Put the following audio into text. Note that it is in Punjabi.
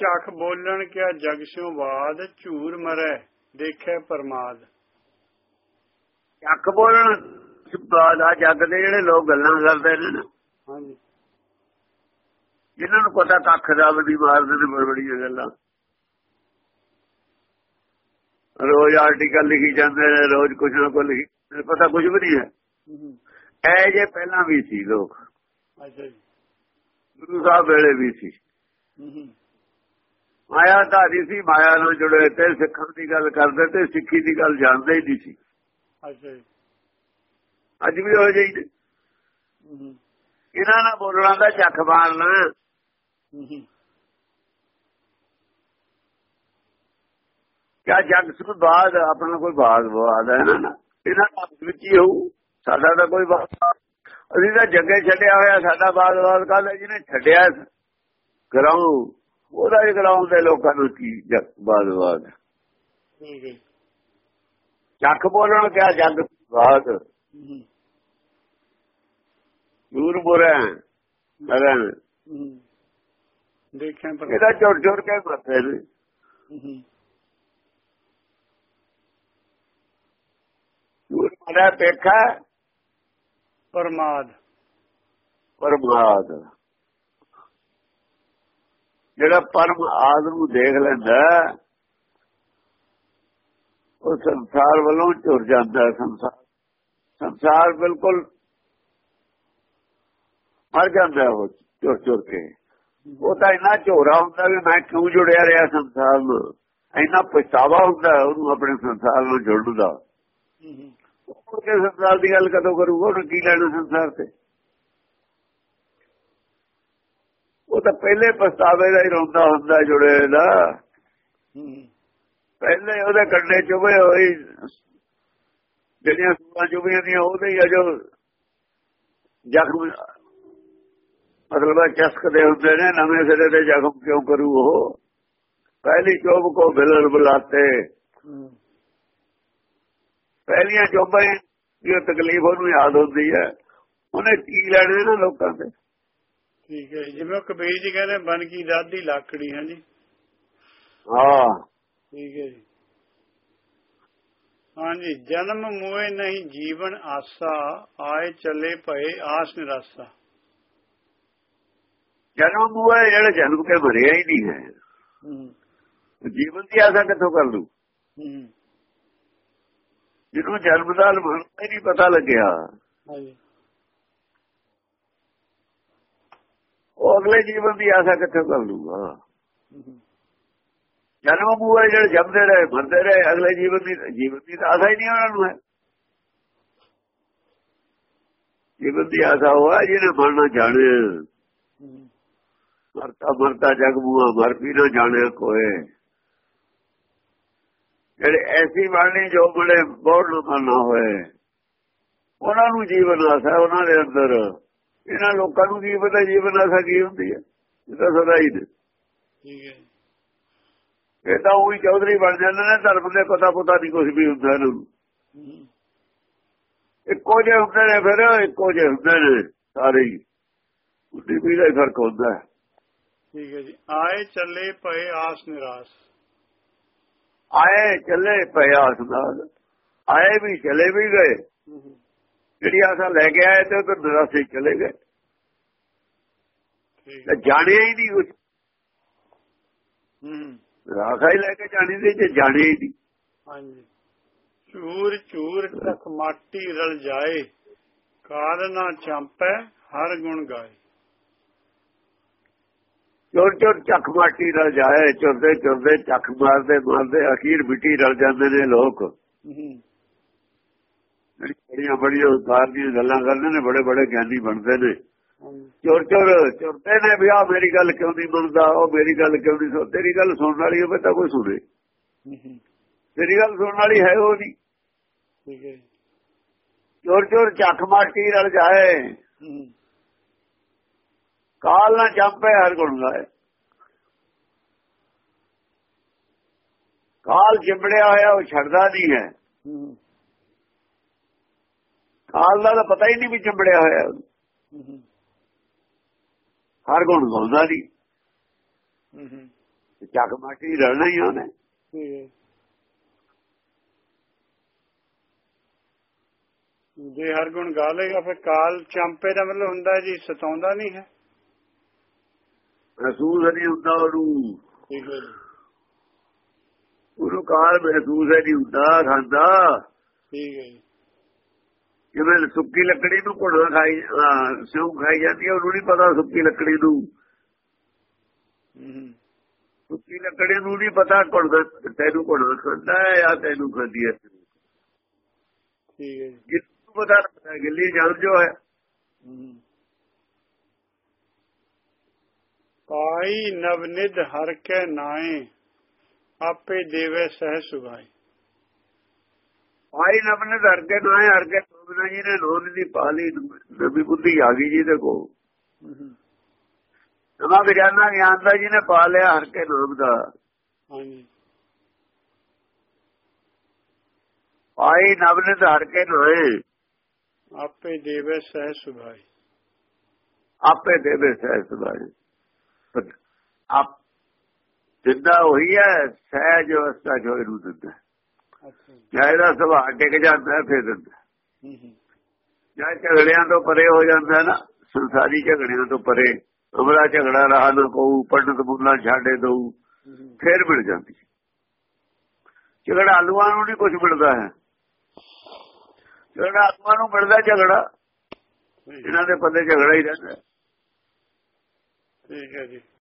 ਝਖ ਬੋਲਣ ਕਿਆ ਜਗ ਸਿਉ ਬਾਦ ਝੂਰ ਮਰੈ ਦੇਖੈ ਪਰਮਾਦ। ਚੱਕ ਬੋਲਣ ਬਾਦ ਆ ਜੱਗ ਦੇ ਜਿਹੜੇ ਲੋਕ ਗੱਲਾਂ ਕਰਦੇ ਨੇ ਨਾ, ਹਾਂਜੀ। ਜਿਨ੍ਹਾਂ ਨੂੰ ਪਤਾ ਕੱਖ ਦਾ ਵੀ ਮਾਰਦੇ ਨੇ ਬੜ ਬੜੀਆਂ ਗੱਲਾਂ। ਰੋਜ਼ ਆਰਟੀਕਲ ਲਿਖੀ ਜਾਂਦੇ ਨੇ ਰੋਜ਼ ਕੁਝ ਨਾ ਕੁਝ ਲਿਖੀ ਪਤਾ ਕੁਝ ਵੀ ਨਹੀਂ ਹੈ। ਐ ਜੇ ਪਹਿਲਾਂ ਵੀ ਸੀ ਲੋਕ ਅੱਛਾ ਜੀ। ਗੁਰੂ ਸਾਹਿਬ ਵੇਲੇ ਵੀ ਸੀ। ਮਾਇਆ ਧਾਰੀ ਸੀ ਮਾਇਆ ਨਾਲ ਜੁੜੇ ਤੇ ਸਿੱਖਣ ਦੀ ਗੱਲ ਕਰਦੇ ਤੇ ਸਿੱਖੀ ਦੀ ਗੱਲ ਜਾਣਦੇ ਹੀ ਨਹੀਂ ਸੀ। ਅੱਛਾ ਜੀ। ਅੱਜ ਵੀ ਹੋ। ਜਾਈ ਇਹਨਾਂ ਨਾਲ ਬੋਲਣਾ ਦਾ ਚੱਕ ਮਾਰਨਾ। ਕਿਆ ਜਗ ਸੁਣ ਬਾਦ ਆਪਣਾ ਕੋਈ ਬਾਦ ਬਾਦ ਹੈ ਨਾ ਇਹਨਾਂ ਦਾ ਵਿੱਚ ਹੀ ਹੋਊ ਸਾਡਾ ਤਾਂ ਕੋਈ ਬਾਦ ਅਸੀਂ ਤਾਂ ਜੱਗੇ ਛੱਡਿਆ ਹੋਇਆ ਸਾਡਾ ਬਾਦ ਬਾਦ ਕਾਲ ਜਿਹਨੇ ਛੱਡਿਆ ਗਰਾਉਂ ਉਹਦਾ ਹੀ ਗਰਾਉਂ ਦੇ ਲੋਕਾਂ ਨੂੰ ਕੀ ਬਾਦ ਬਾਦ। ਹੈ ਜੀ। ਚੱਕ ਬੋਲਣ ਕਿਆ ਜਗ ਬਾਦ। ਦੂਰ ਬੁਰਾ ਲਗਨ ਹੂੰ। ਦੇਖਿਆ ਪਰ ਇਹਦਾ ਚੋਰ ਕੇ ਮਰਦੇ ਨੇ। ਦੂਰ ਮਰਾ ਪੇਖਾ ਪਰਮਾਦ। ਪਰਮਾਦ। ਜਿਹੜਾ ਪਰਮ ਆਦ ਨੂੰ ਦੇਖ ਲੈਂਦਾ ਉਹ ਸੰਸਾਰ ਵੱਲੋਂ ਝੁਰ ਜਾਂਦਾ ਸੰਸਾਰ। ਸੰਸਾਰ ਬਿਲਕੁਲ ਮਰ ਜਾਂਦਾ ਉਹ ਝੁਰ ਝੁਰ ਕੇ। ਉਹ ਤਾਂ ਇੰਨਾ ਝੋਰਾ ਹੁੰਦਾ ਵੀ ਮੈਂ ਕਿਉਂ ਜੁੜਿਆ ਰਿਹਾ ਸੰਸਾਰ ਨਾਲ ਇੰਨਾ ਪਛਤਾਵਾ ਹੁੰਦਾ ਉਹਨੂੰ ਆਪਣੇ ਸੰਸਾਰ ਨਾਲ ਜੁੜਨ ਦਾ। ਉਹ ਕੇ ਸੰਸਾਰ ਦੀ ਗੱਲ ਕਦੋਂ ਕਰੂਗਾ ਉਹਨੂੰ ਕੀ ਲੈਣਾ ਸੰਸਾਰ ਤੇ? ਉਹ ਤਾਂ ਪਹਿਲੇ ਪਛਤਾਵੇ ਦਾ ਹੀ ਰੋਂਦਾ ਹੁੰਦਾ ਜੁੜੇ ਦਾ। ਪਹਿਲੇ ਉਹਦੇ ਕੰਡੇ ਚੁਬੇ ਹੋਈ ਜਿਹੜੀਆਂ ਸੂਆਂ ਚੁਬੀਆਂ ਦੀਆਂ ਉਹਦੇ ਹੀ ਅਜੋ ਜ਼ਖਮ। ਮਤਲਬ ਚਸਕਦੇ ਹੁੰਦੇ ਨੇ ਨਵੇਂ ਸਿਰੇ ਤੇ ਜ਼ਖਮ ਕਿਉਂ ਕਰੂ ਉਹ? ਪਹਿਲੀ ਚੋਬ ਕੋ ਬਿਲਲ ਬੁਲਾਤੇ। ਪਹਿਲੀਆਂ ਚੋਬਾਂ ਦੀ ਤਕਲੀਫ ਉਹਨੂੰ ਯਾਦ ਹੁੰਦੀ ਹੈ। ਉਹਨੇ ਕੀ ਲੈਣੇ ਨਾ ਲੋਕਾਂ ਤੇ? ਠੀਕ ਹੈ। ਜਿਵੇਂ ਕਬੀਰ ਜੀ ਕਹਿੰਦੇ ਬਨ ਕੀ ਦਾਦੀ ਲਾਕੜੀ ਹੈ ਜੀ ਹਾਂ। ਠੀਕ ਹੈ ਜੀ। ਹਾਂਜੀ ਜਨਮ ਮੋਏ ਨਹੀਂ ਜੀਵਨ ਆਸਾ ਆਏ ਚੱਲੇ ਭਏ ਆਸ ਨਿਰਾਸਾ। ਜਨਮ ਹੋਇਆ ਜਿਹੜਾ ਜਨਮ ਕੇ ਮਰਿਆ ਹੀ ਨਹੀਂ ਹੈ। ਜੀਵਨ ਦੀ ਆਸਾ ਕਿੱਥੋਂ ਕਰ ਲੂ ਜਿਹਨੂੰ ਜਨਮ ਦਾ ਮਰਨ ਹੀ ਨਹੀਂ ਪਤਾ ਲੱਗਿਆ। ਹਾਂਜੀ। ਉਹ ਅਗਲੇ ਜੀਵਨ ਦੀ ਆਸਾ ਕਿੱਥੋਂ ਕਰ ਲੂਗਾ ਜਨਮ ਹੋਇਆ ਜਿਹੜੇ ਜੰਮਦੇ ਰਹੇ, ਮਰਦੇ ਰਹੇ, ਅਗਲੇ ਜੀਵਨ ਦੀ ਜੀਵਨ ਦੀ ਤਾਂ ਆਸਾ ਹੀ ਨਹੀਂ ਉਹਨਾਂ ਨੂੰ ਹੈ। ਜੀਵਨ ਦੀ ਆਸਾ ਹੋਆ ਜਿਹਨੇ ਮਰਨਾ ਜਾਣੇ। ਮਰਤਾ ਮਰਤਾ ਜਗ ਬੂਆ ਮਰ ਵੀ ਨਾ ਜਾਣੇ ਕੋਏ। ਜਿਹੜੇ ਐਸੀ ਬਾਣੀ ਜੋ ਬੜੇ ਬਹੁਤ ਲੋਕਾਂ ਨਾ ਹੋਏ, ਉਹਨਾਂ ਨੂੰ ਜੀਵਨ ਆਸਾ ਉਹਨਾਂ ਦੇ ਅੰਦਰ। ਇਹਨਾਂ ਲੋਕਾਂ ਨੂੰ ਕੀ ਪਤਾ ਜੀਵਨ ਆਸਾ ਕੀ ਹੁੰਦੀ ਹੈ ਇਹ ਤਾਂ ਸਦਾ ਹੀ ਨੇ। ਠੀਕ ਹੈ। ਇਹ ਤਾਂ ਉਹੀ ਚੌਧਰੀ ਬਣ ਜਾਂਦੇ ਨੇ ਧਰਮ ਦੇ ਪਤਾ ਪਤਾ ਨਹੀਂ ਕੁਝ ਵੀ ਹੁੰਦਾ ਇਹਨਾਂ ਨੂੰ। ਇੱਕੋ ਜਿਹੇ ਹੁੰਦੇ ਨੇ ਫਿਰ ਇੱਕੋ ਜਿਹੇ ਹੁੰਦੇ ਨੇ ਸਾਰੇ ਹੀ। ਉੱਡੀ ਵੀ ਦਾ ਫ਼ਰਕ ਹੁੰਦਾ ਹੈ। ਠੀਕ ਹੈ ਜੀ। ਆਏ ਚੱਲੇ ਭਏ ਆਸ ਨਿਰਾਸ। ਆਏ ਚੱਲੇ ਪਿਆ ਨਾਲ ਆਏ ਵੀ ਚਲੇ ਵੀ ਗਏ। ਜਿਹੜੀ ਆਸਾ ਲੈ ਕੇ ਆਏ ਤੇ ਉਹ ਤਾਂ ਨਿਰਾਸ਼ੇ ਚਲੇ ਗਏ। ਤੇ ਜਾਣਿਆ ਹੀ ਨਹੀਂ ਕੁਝ ਹੂੰ। ਰਾਖਾ ਹੀ ਲੈ ਕੇ ਜਾਣੀ ਸੀ ਜੇ ਜਾਣੇ ਹੀ ਨਹੀਂ। ਹਾਂਜੀ। ਚੂਰ ਚੂਰ ਤੱਕ ਮਾਟੀ ਰਲ ਜਾਏ ਕਾਲ ਨਾ ਚੰਪੈ ਹਰ ਗੁਣ ਗਾਏ। ਚੋਰ ਚੋਰ ਚੱਕ ਮਾਟੀ ਨਾਲ ਜਾਏ ਚੁਰਦੇ ਚੁਰਦੇ ਚੱਕ ਮਾਰਦੇ ਮਾਰਦੇ ਅਖੀਰ ਮਿੱਟੀ ਰਲ ਜਾਂਦੇ ਨੇ ਲੋਕ। ਜਿਹੜੀ ਬੜੀਆਂ ਉਦਾਰ ਦੀਆਂ ਗੱਲਾਂ ਕਰਦੇ ਨੇ ਬੜੇ ਬੜੇ ਗਿਆਨੀ ਬਣਦੇ ਨੇ। ਚੋਰ ਚੋਰ ਚੁਰਦੇ ਨੇ ਵੀ ਆ ਮੇਰੀ ਗੱਲ ਕਿਉਂ ਨਹੀਂ ਮੰਨਦਾ ਉਹ ਮੇਰੀ ਗੱਲ ਕਿਉਂ ਨਹੀਂ ਸੁਣ ਤੇਰੀ ਗੱਲ ਸੁਣਨ ਵਾਲੀ ਹੋਵੇ ਤਾਂ ਕੋਈ ਸੁਣੇ। ਤੇਰੀ ਗੱਲ ਸੁਣਨ ਵਾਲੀ ਹੈ ਉਹ ਨਹੀਂ। ਠੀਕ ਹੈ। ਚੋਰ ਚੋਰ ਚੱਕ ਮਾਟੀ ਰਲ ਜਾਏ। ਕਾਲ ਨਾ ਚੰਪੇ ਹਰ ਗੁਣ ਗਾਏ। ਕਾਲ ਚਿੰਬੜਿਆ ਹੋਇਆ ਉਹ ਛੱਡਦਾ ਨਹੀਂ ਹੂੰ। ਕਾਲ ਦਾ ਤਾਂ ਪਤਾ ਹੀ ਨਹੀਂ ਵੀ ਚਿੰਬੜਿਆ ਹੋਇਆ। ਹਰ ਗੁਣ ਗਾਉਂਦਾ ਹੂੰ ਚੱਕ ਮਾਟੀ ਰਹਿਣਾ ਹੀ ਉਹਨੇ। ਜੇ ਹਰ ਗੁਣ ਗਾ ਲੇਗਾ ਫਿਰ ਕਾਲ ਚੰਪੇ ਦਾ ਮਤਲਬ ਹੁੰਦਾ ਜੀ ਸਤਾਉਂਦਾ ਨਹੀਂ ਹੈ। ਮਹਿਸੂਸ ਨਹੀਂ ਹੁੰਦਾ ਉਹਨੂੰ। ਠੀਕ ਹੈ ਜੀ। ਉਹਨੂੰ ਕਾਲ ਮਹਿਸੂਸ ਨਹੀਂ ਹੁੰਦਾ ਖਾਂਦਾ। ਠੀਕ ਹੈ ਜੀ। ਜਿਵੇਂ ਸੁੱਕੀ ਲੱਕੜੀ ਨੂੰ ਘੁਣਾ ਖਾਈ ਸਿਉਂ ਖਾਈ ਜਾਂਦੀ ਹੈ ਉਹਨੂੰ ਨਹੀਂ ਪਤਾ ਸੁੱਕੀ ਲੱਕੜੀ ਨੂੰ। ਸੁੱਕੀ ਲੱਕੜੀ ਨੂੰ ਨਹੀਂ ਪਤਾ ਘੁਣਾ ਤੈਨੂੰ ਘੁਣਾ ਖਾਂਦਾ ਹੈ ਜਾਂ ਤੈਨੂੰ ਖਾਂਦੀ ਹੈ। ਠੀਕ ਹੈ ਜੀ। ਜਿੱਨੂੰ ਪਤਾ ਲੱਗਦਾ ਗਿੱਲੀ ਜਾਨ ਜੋ ਹੈ। ਪਾਈ ਨਵਨਿਧ ਹਰ ਕੇ ਨਾਏ ਆਪੇ ਦੇਵੇ ਸਹਿ ਸੁਭਾਈ। ਆਈ ਨਬਨੇ ਧਰ ਕੇ ਨਾ ਹਰ ਕੇ ਸੋਗਨਾ ਜੀ ਨੇ ਲੋਨ ਦੀ ਪਾਲੀ ਨਵੀਂ ਬੁੱਧੀ ਆ ਗਈ ਜੀ ਦੇਖੋ ਨਵਾਂ ਵਿਗਿਆਨਾ ਗਿਆਨ ਦਾ ਜੀ ਨੇ ਪਾ ਲਿਆ ਹਰ ਕੇ ਨਾਮ ਦਾ। ਆਈ ਨਬਨੇ ਧਰ ਕੇ ਨਾਏ ਆਪੇ ਦੇਵੇ ਸਹਿ ਸੁਭਾਈ। ਆਪੇ ਦੇਵੇ ਸਹਿਜ ਸੁਭਾਏ ਆਪ ਜਿੰਦਾ ਹੋਈ ਹੈ ਸਹਿਜ ਅਵਸਥਾ ਜੋ ਇਹਨੂੰ ਦਿੰਦਾ। ਜੀ। ਇਹਦਾ ਸੁਭਾਅ ਟਿਕ ਜਾਂਦਾ ਫਿਰ ਦਿੰਦਾ ਹੂੰ। ਹੂੰ ਜਾਂ ਝਗੜਿਆਂ ਤੋਂ ਪਰੇ ਹੋ ਜਾਂਦਾ ਨਾ ਸੰਸਾਰੀ ਝਗੜਿਆਂ ਤੋਂ ਪਰੇ। ਅਮਰਾ ਝਗੜਾ ਰਹਾ ਨਾ ਕਹੂ ਪੰਡਤ ਬੁੱਲਾ ਛਾੜੇ ਦਊ। ਫੇਰ ਮਿਲ ਜਾਂਦੀ ਝਗੜਾ ਆਲੂਆਂ ਨੂੰ ਨਹੀਂ ਕੁਝ ਮਿਲਦਾ ਹੈ। ਝਗੜਾ ਆਲੂਆਂ ਨੂੰ ਮਿਲਦਾ ਝਗੜਾ। ਇਹਨਾਂ ਦੇ ਪੱਲੇ ਝਗੜਾ ਹੀ ਰਹਿੰਦਾ ਠੀਕ ਹੈ ਜੀ।